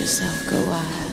yourself go wild.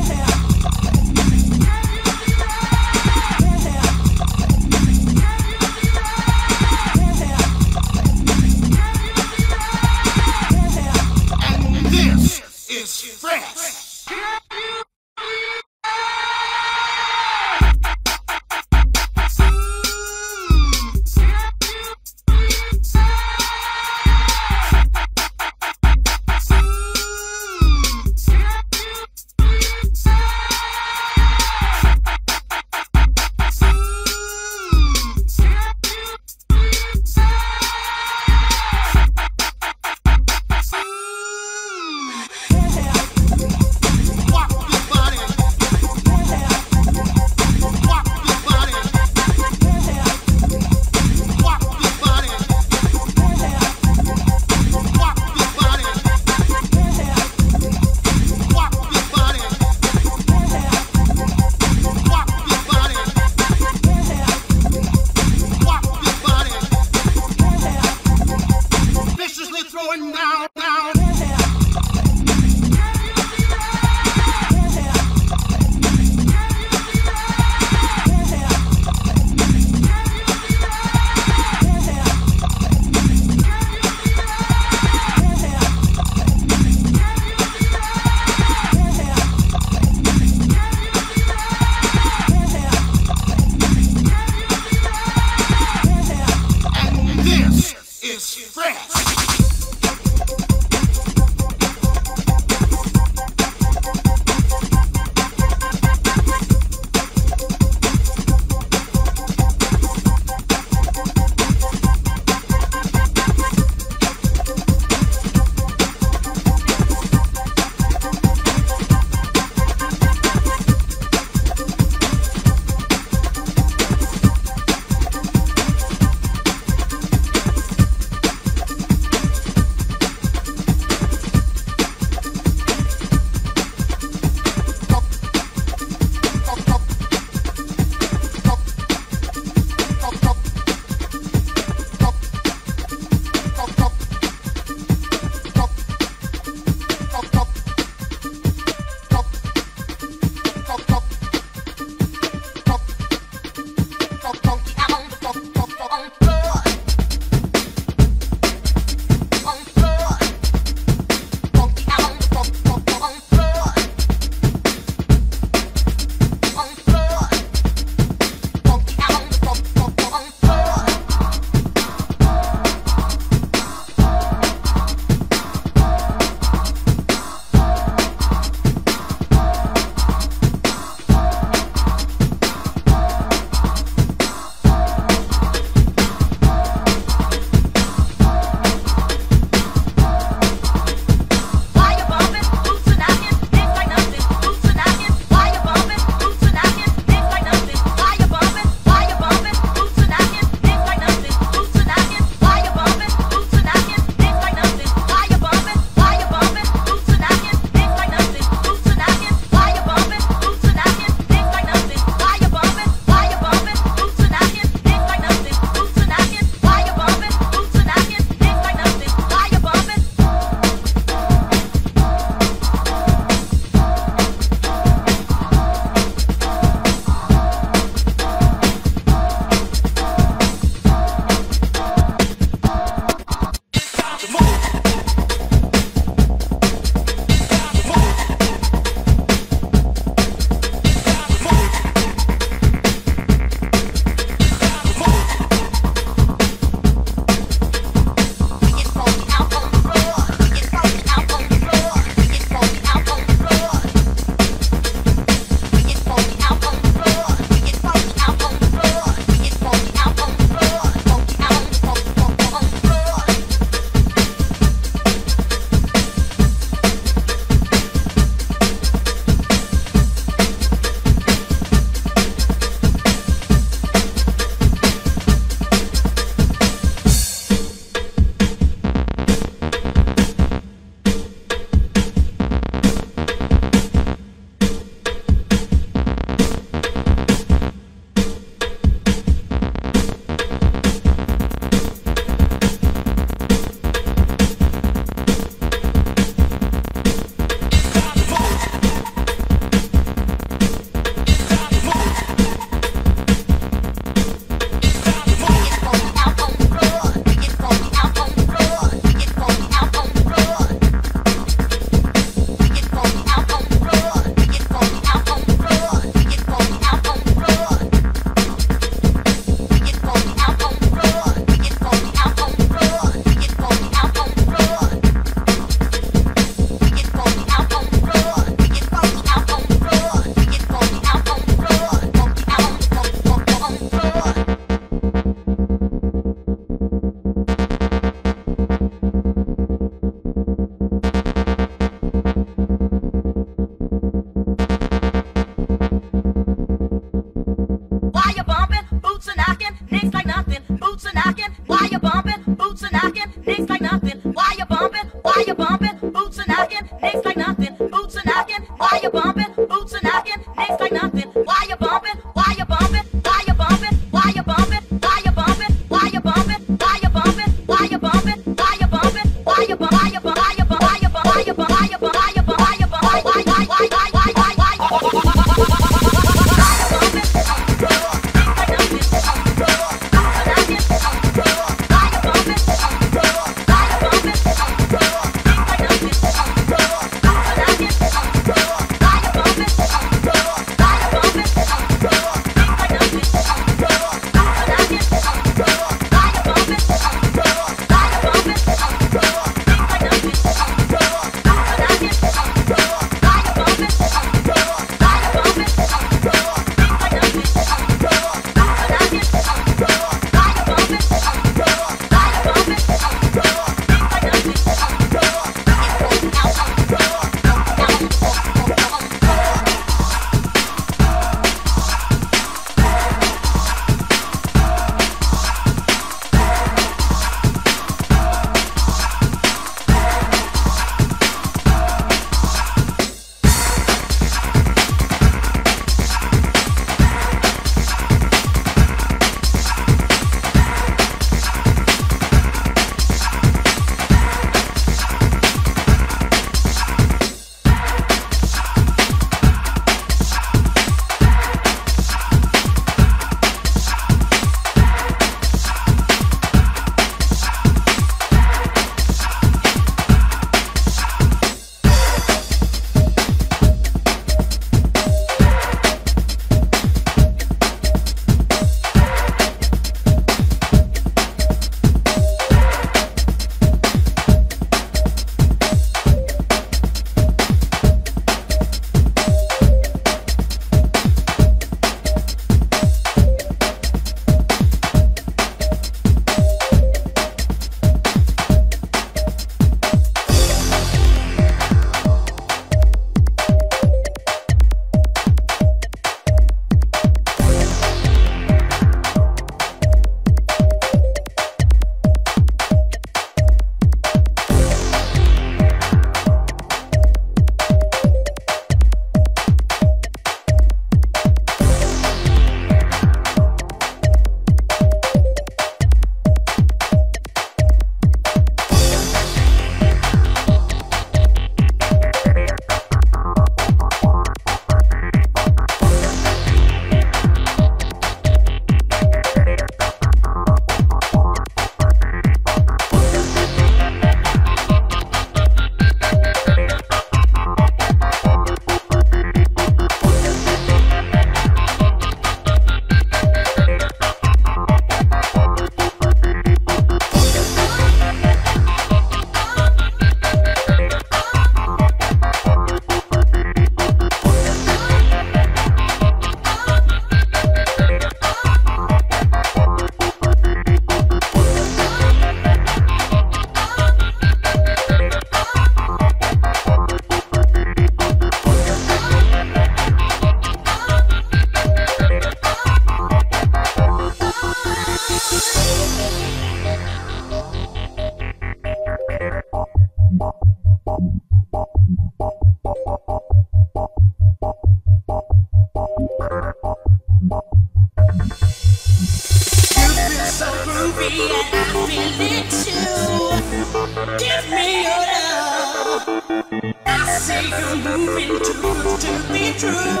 Oh,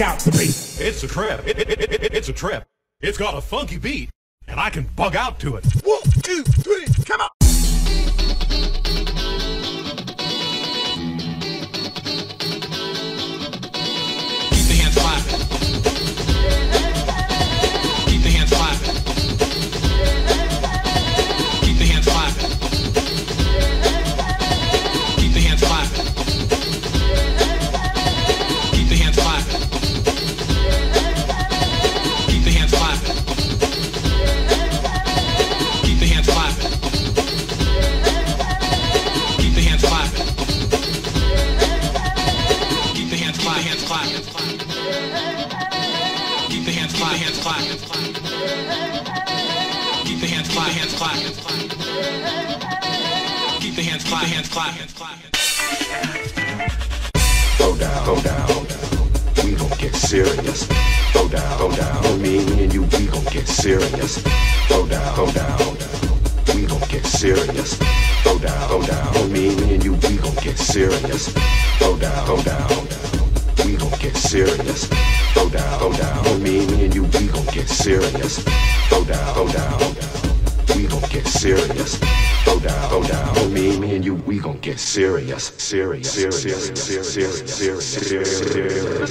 it out to be. It's a trip. It, it, it, it's a trip. It's got a funky beat, and I can bug out to it. One, two, three, come on. Keep the hands flat. clap hands, clap hands, clap hands. Throw down, go down. We gon' get serious. Go down, go down. Me and you, we gon' get serious. Go down, go down. We gon' get serious. Go down, go down. Me and you, we gon' get serious. Go down, go down. We gon' get serious. Go down, go down. Me and you, we gon' get serious. Go down, go down, down. We gon' get serious. Slow down, slow down. Oh, me, me and you, we gon' get serious, serious, serious, serious, serious, serious, serious. serious, serious, serious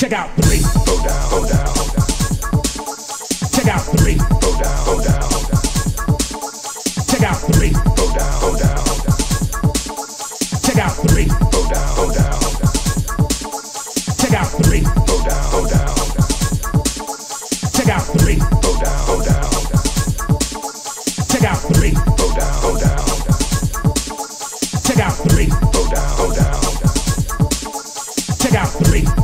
Check out three. Go down, go down, Check out three. go down, go down, Check out three. go down, go down, Check out three. go down, go down, Check out three. go down, go down, Check out three. go down, go down, Check out three. three.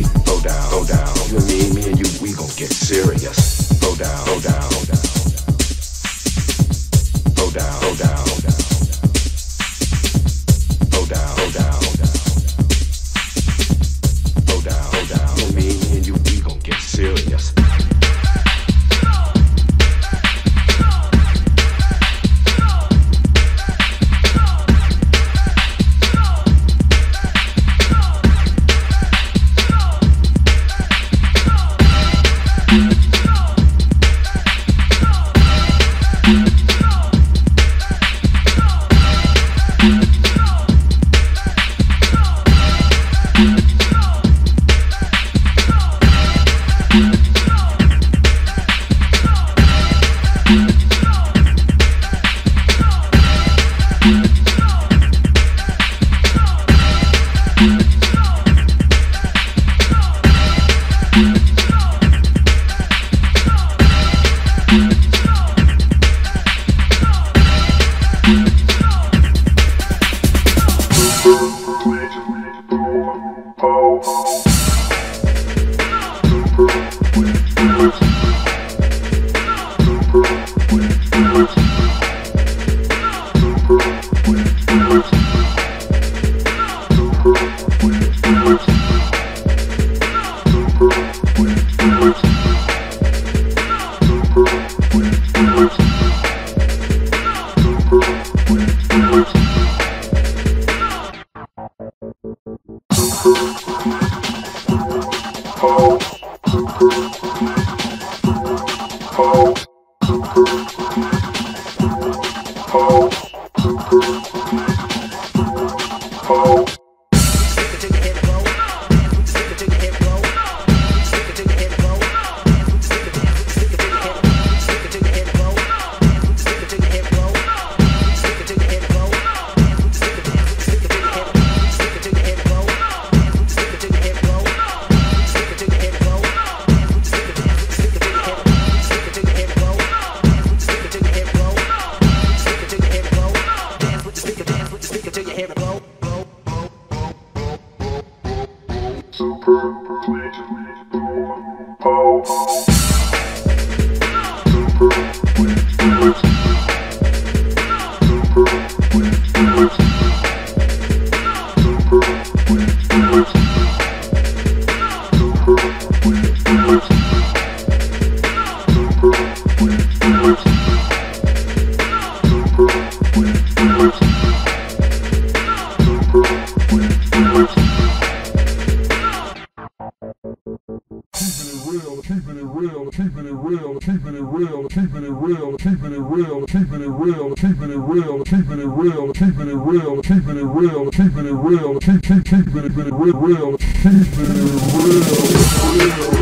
Go down, go down. You and me, me and you, we gon' get serious. Keeping it real, keeping it real, keeping it real, keeping it real, keeping it real, keeping it real, keeping it real, keep keep keeping it real, keeping it real.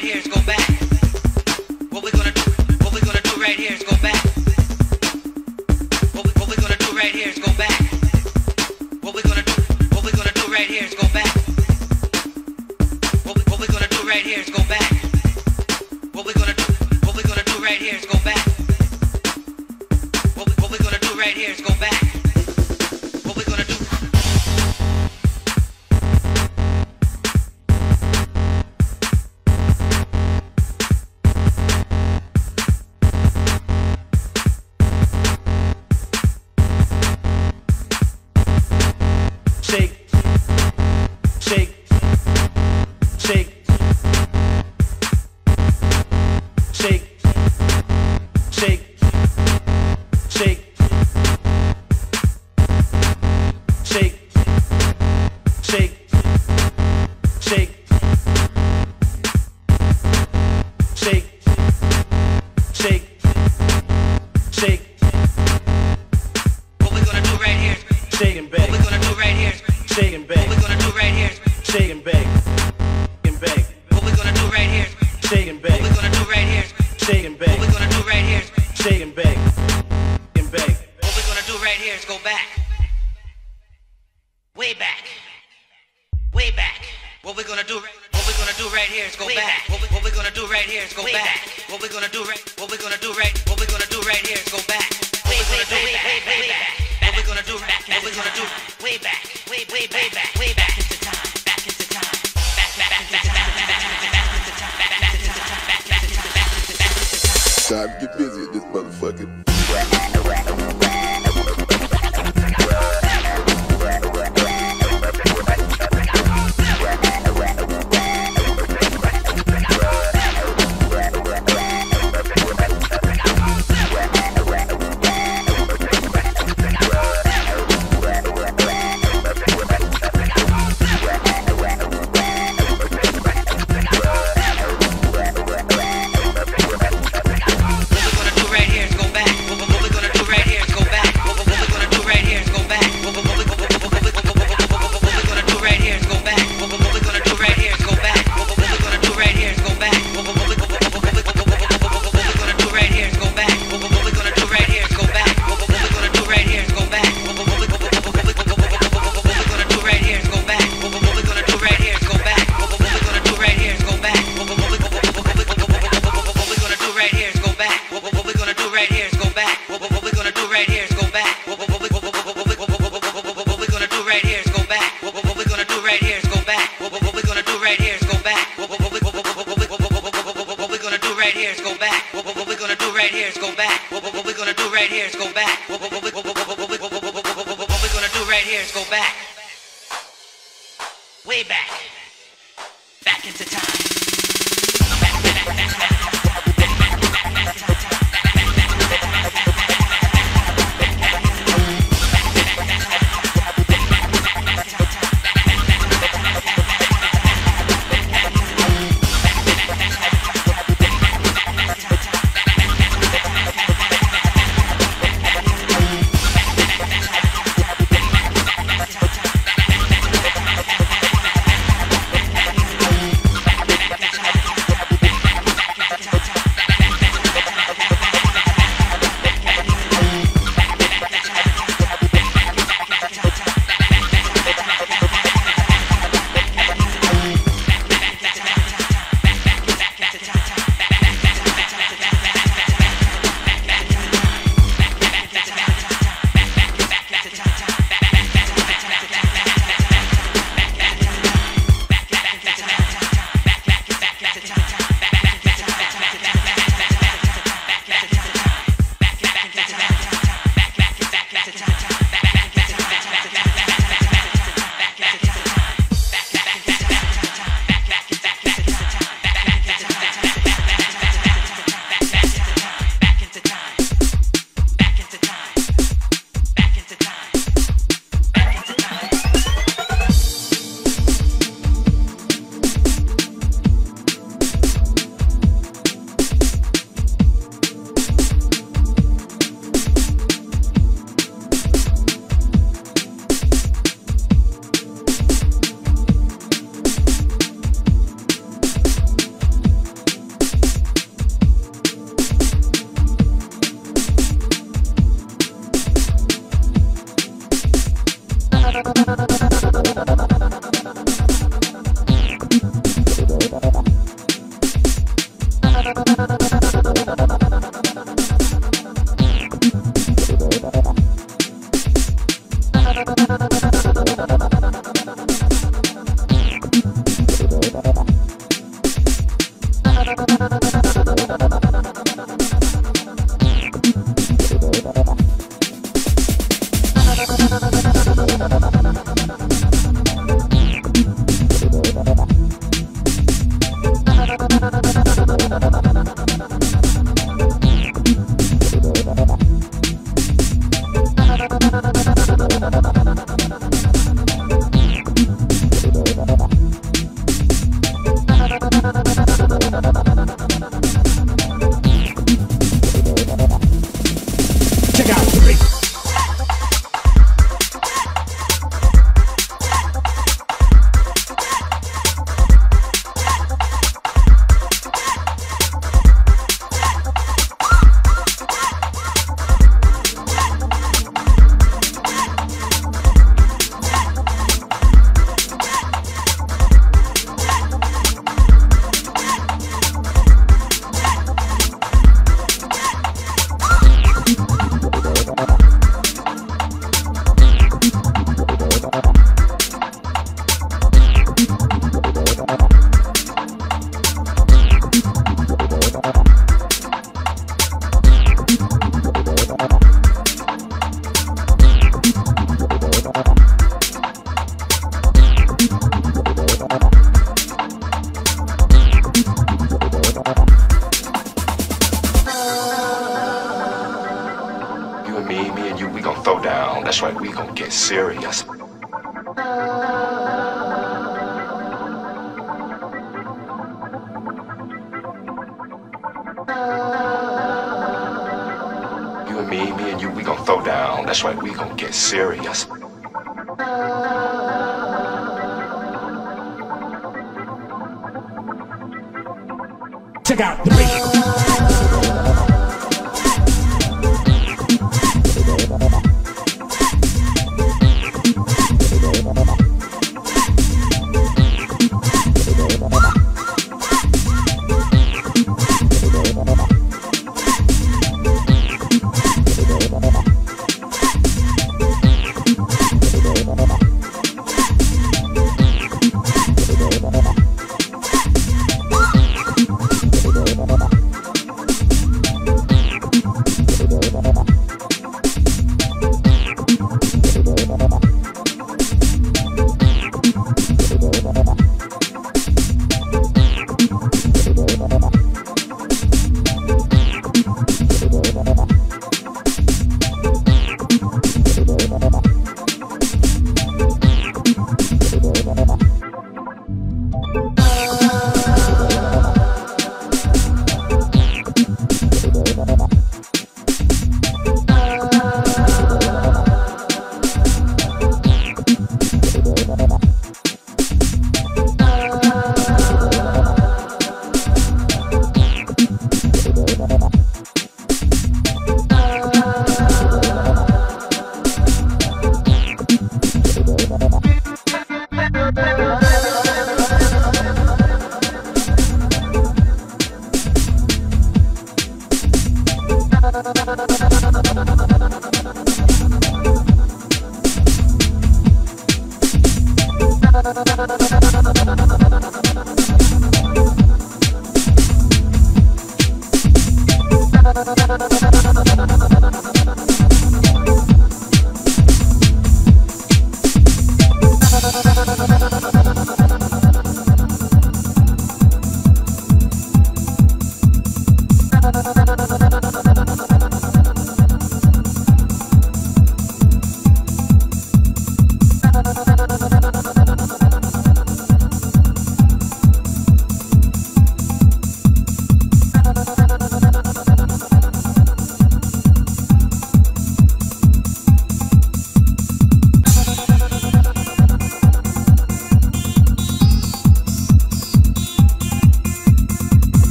Shake,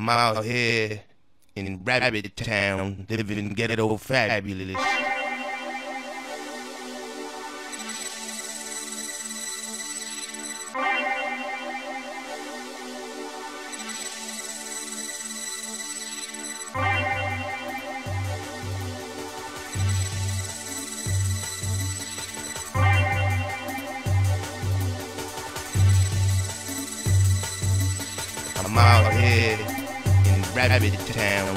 I'm out here in Rabbit Town, living ghetto fabulous. I'm out here rabbit town,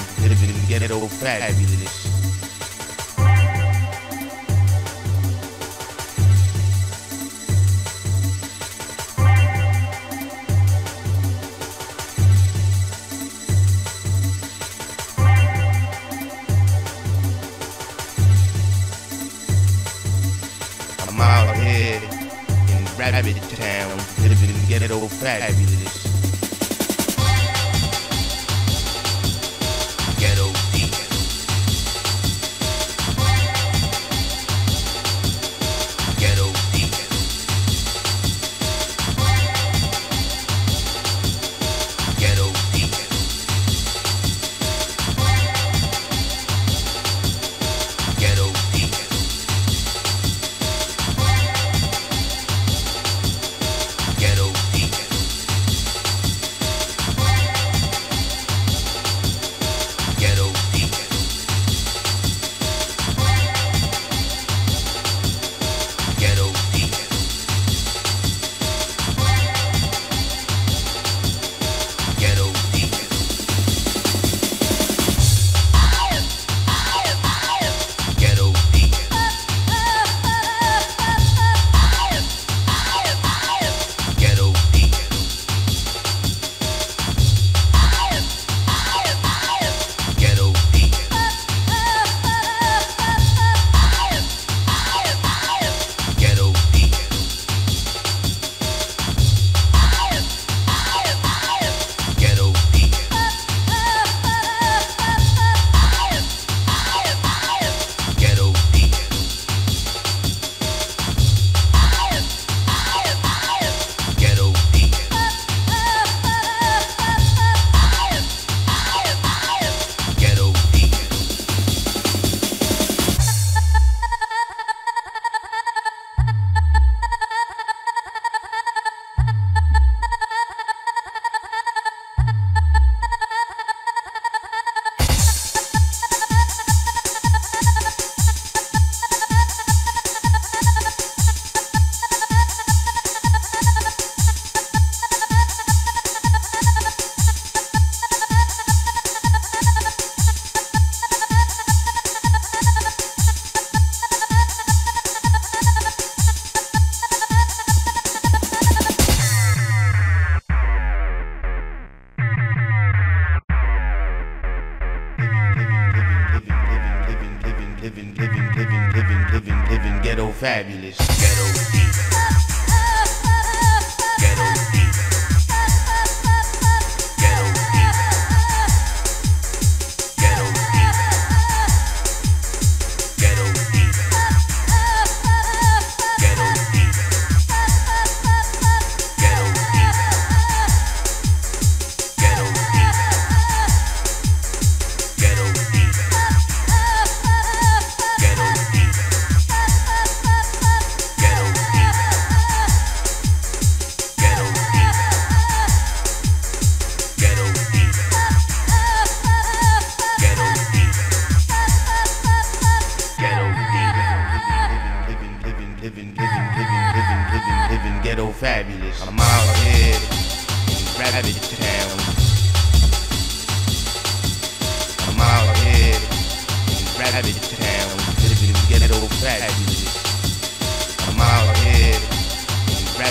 get it old fabulous.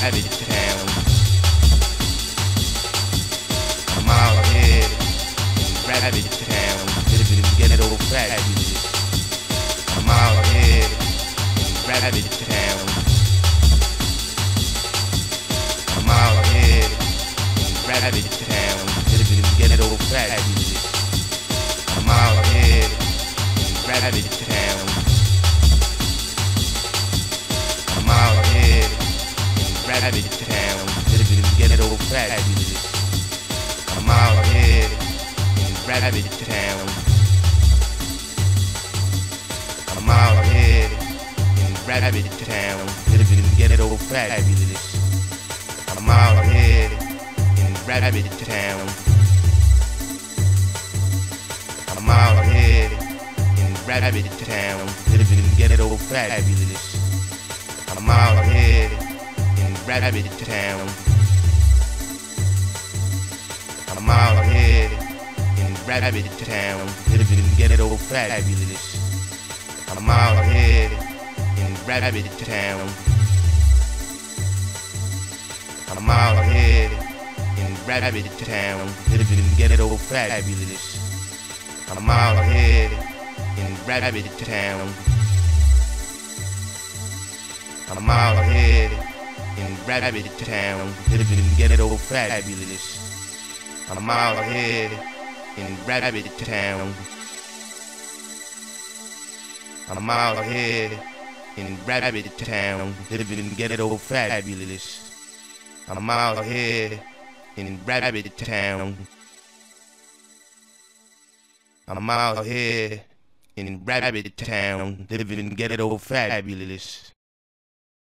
Allez. mile ahead in Rabbit Town. A mile ahead in Rabbit Town, living in ghetto fabulous. A mile ahead in Rabbit Town. A mile ahead in Rabbit Town, living in ghetto fabulous.